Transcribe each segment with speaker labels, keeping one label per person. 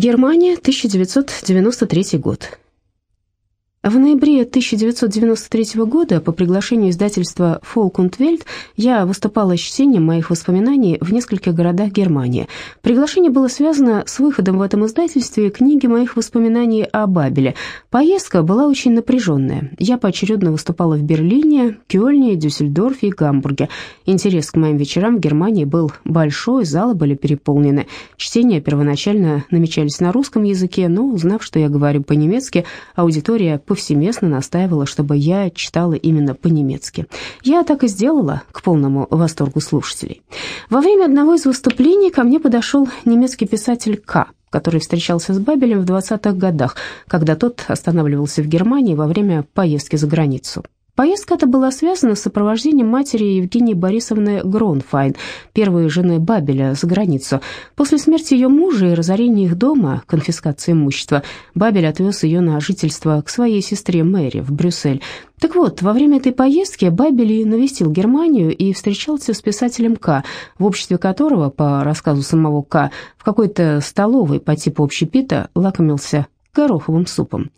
Speaker 1: Германия, 1993 год. В ноябре 1993 года по приглашению издательства «Фолк und Welt» я выступала с чтением моих воспоминаний в нескольких городах Германии. Приглашение было связано с выходом в этом издательстве книги моих воспоминаний о Бабеле. Поездка была очень напряженная. Я поочередно выступала в Берлине, Кёльне, Дюссельдорфе и Гамбурге. Интерес к моим вечерам в Германии был большой, залы были переполнены. Чтения первоначально намечались на русском языке, но, узнав, что я говорю по-немецки, аудитория повсеместно настаивала, чтобы я читала именно по-немецки. Я так и сделала, к полному восторгу слушателей. Во время одного из выступлений ко мне подошел немецкий писатель К., который встречался с Бабелем в 20-х годах, когда тот останавливался в Германии во время поездки за границу. Поездка эта была связана с сопровождением матери Евгении Борисовны Гронфайн, первой жены Бабеля, за границу. После смерти ее мужа и разорения их дома, конфискации имущества, Бабель отвез ее на жительство к своей сестре Мэри в Брюссель. Так вот, во время этой поездки Бабель навестил Германию и встречался с писателем К., в обществе которого, по рассказу самого К., в какой-то столовой по типу общепита лакомился гороховым супом.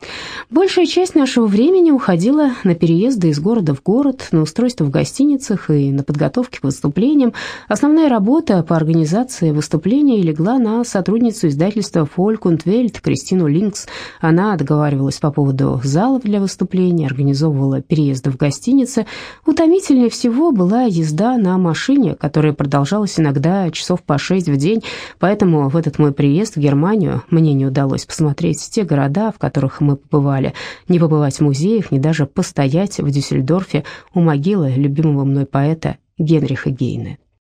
Speaker 1: Большая часть нашего времени уходила на переезды из города в город, на устройство в гостиницах и на подготовки к выступлениям. Основная работа по организации выступлений легла на сотрудницу издательства «Фольк und Welt» Кристину Линкс. Она договаривалась по поводу залов для выступлений, организовывала переезды в гостиницы. Утомительнее всего была езда на машине, которая продолжалась иногда часов по шесть в день, поэтому в этот мой приезд в Германию мне не удалось посмотреть те те города, в которых мы побывали, не побывать в музеях, не даже постоять в Дюссельдорфе у могилы любимого мной поэта Генриха Гейне.